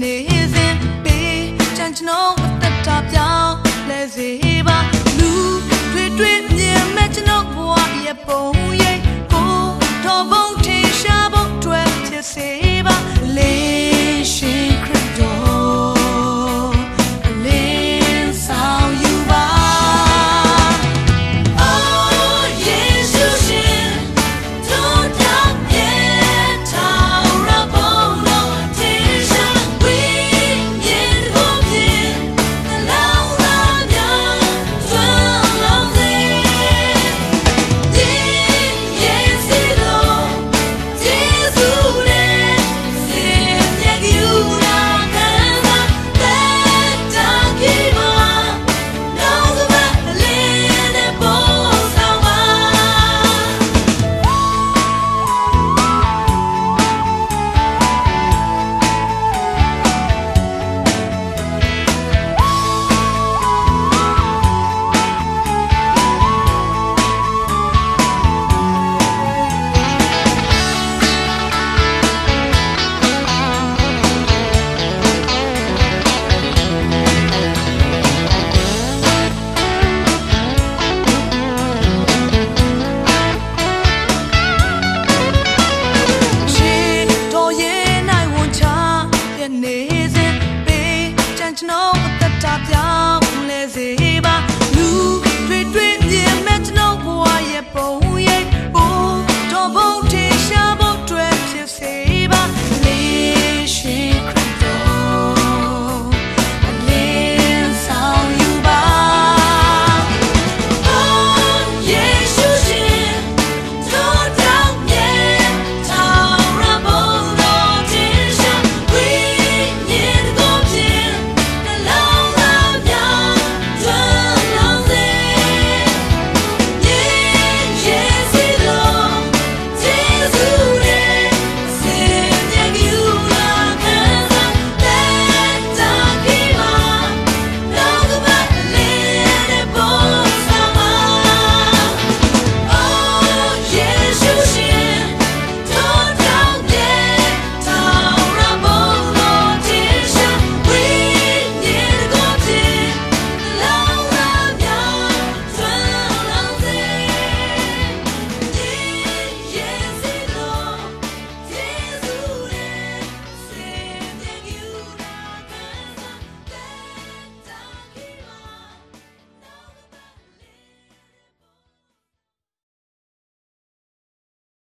နေစဉ်ပေးချန်ချနိုးဝတ်တတာပြောင်းလဲစေ